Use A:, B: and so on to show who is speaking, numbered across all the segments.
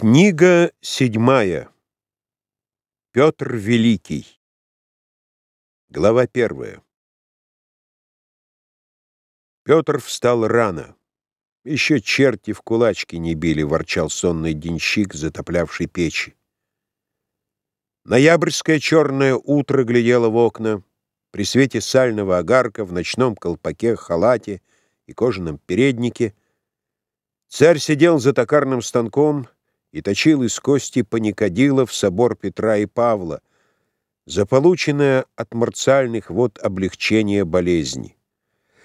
A: Книга седьмая. Петр Великий. Глава первая. Петр встал рано. Еще черти в кулачки не били, ворчал сонный денщик, затоплявший печи. Ноябрьское черное утро глядело в окна. При свете сального огарка в ночном колпаке, халате и кожаном переднике царь сидел за токарным станком — и точил из кости паникадила в собор Петра и Павла, за полученное от марциальных вод облегчение болезни.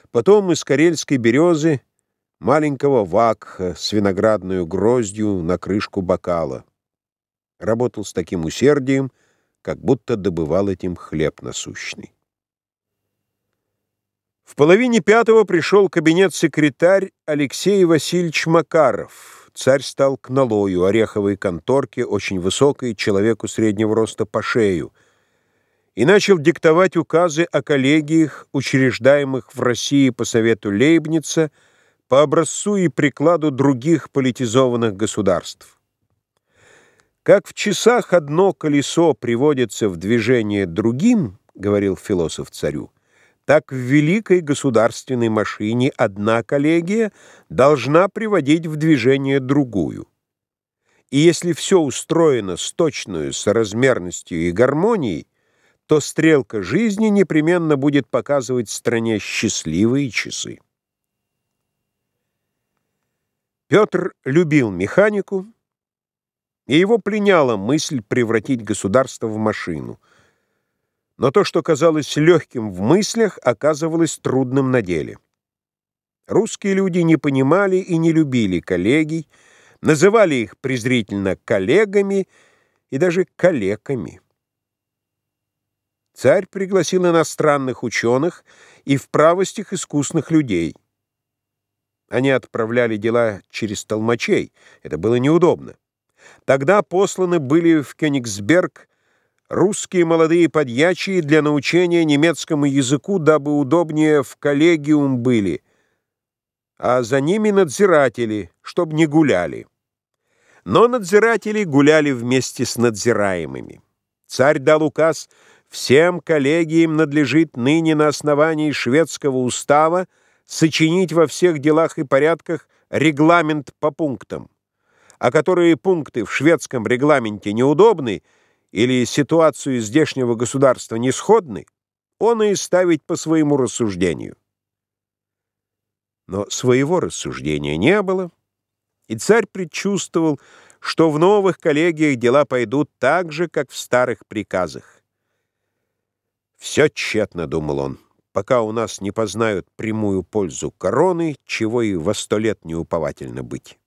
A: Потом из карельской березы маленького вакха с виноградную гроздью на крышку бокала. Работал с таким усердием, как будто добывал этим хлеб насущный. В половине пятого пришел кабинет-секретарь Алексей Васильевич Макаров — царь стал к налою, ореховой конторке, очень высокой, человеку среднего роста по шею, и начал диктовать указы о коллегиях, учреждаемых в России по совету Лейбница, по образцу и прикладу других политизованных государств. «Как в часах одно колесо приводится в движение другим, — говорил философ царю, — так в великой государственной машине одна коллегия должна приводить в движение другую. И если все устроено с точной соразмерностью и гармонией, то стрелка жизни непременно будет показывать стране счастливые часы. Петр любил механику, и его пленяла мысль превратить государство в машину — но то, что казалось легким в мыслях, оказывалось трудным на деле. Русские люди не понимали и не любили коллегий, называли их презрительно коллегами и даже калеками. Царь пригласил иностранных ученых и в правостях искусных людей. Они отправляли дела через толмачей, это было неудобно. Тогда посланы были в Кёнигсберг русские молодые подьячие для научения немецкому языку, дабы удобнее в коллегиум были, а за ними надзиратели, чтобы не гуляли. Но надзиратели гуляли вместе с надзираемыми. Царь дал указ, всем коллегиям надлежит ныне на основании шведского устава сочинить во всех делах и порядках регламент по пунктам, а которые пункты в шведском регламенте неудобны, или ситуацию здешнего государства не сходны, он и ставить по своему рассуждению. Но своего рассуждения не было, и царь предчувствовал, что в новых коллегиях дела пойдут так же, как в старых приказах. «Все тщетно», — думал он, — «пока у нас не познают прямую пользу короны, чего и во сто лет неуповательно быть».